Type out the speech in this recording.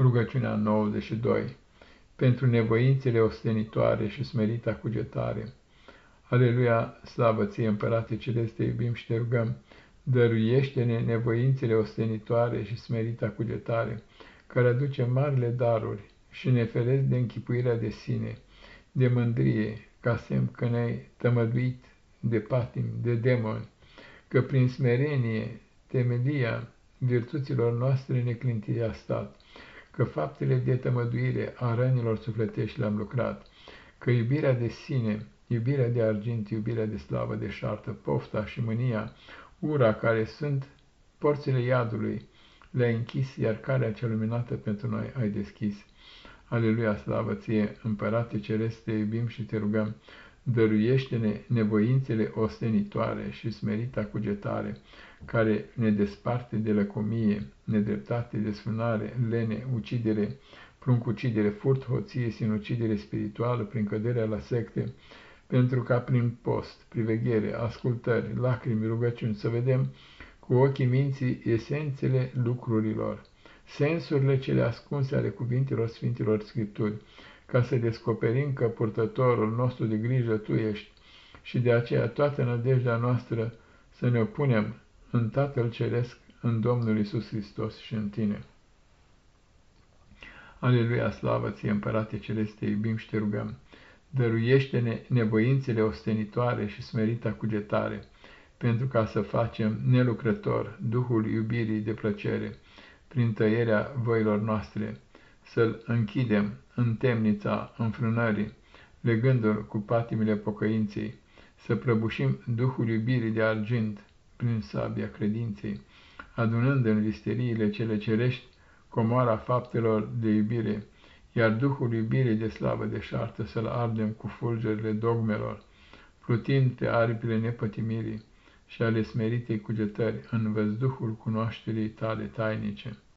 Rugăciunea 92 Pentru nevoințele ostenitoare și smerita cugetare. Aleluia, slavă ție, Împărate Celeste, iubim și te rugăm, dăruiește-ne nevoințele ostenitoare și smerita cugetare, care aduce marile daruri și ne ferezi de închipuirea de sine, de mândrie, ca semn că ne-ai tămăduit de patim, de demoni, că prin smerenie, temelia virtuților noastre neclintia stat, că faptele de tămăduire a rănilor sufletești le-am lucrat, că iubirea de sine, iubirea de argint, iubirea de slavă, de șartă, pofta și mânia, ura care sunt porțile iadului, le-ai închis, iar calea cea luminată pentru noi ai deschis. Aleluia, slavă ție, Împărate Ceresc, te iubim și te rugăm, dăruiește-ne nevoințele ostenitoare și smerita cugetare, care ne desparte de lăcomie, nedreptate, desfânare, lene, ucidere, pruncucidere, furt, hoție, sinucidere spirituală prin căderea la secte, pentru ca prin post, priveghere, ascultări, lacrimi, rugăciuni să vedem cu ochii minții esențele lucrurilor, sensurile cele ascunse ale cuvintelor Sfintilor Scripturi, ca să descoperim că purtătorul nostru de grijă Tu ești și de aceea toată nădejdea noastră să ne opunem în Tatăl Ceresc, în Domnul Isus Hristos și în Tine. Aleluia, slavă ție, Împărate Celeste, iubim și te rugăm, dăruiește-ne nevoințele ostenitoare și smerita cugetare, pentru ca să facem nelucrător Duhul iubirii de plăcere, prin tăierea voilor noastre, să-l închidem în temnița înfrânării, legându-l cu patimile pocăinței, să prăbușim Duhul iubirii de argint prin sabia credinței, adunând în visteriile cele cerești comoara faptelor de iubire, iar Duhul iubirii de slavă de șartă să-l ardem cu fulgerile dogmelor, plutind pe aripile nepătimirii și ale smeritei cugetări în văzduhul cunoașterii tale tainice.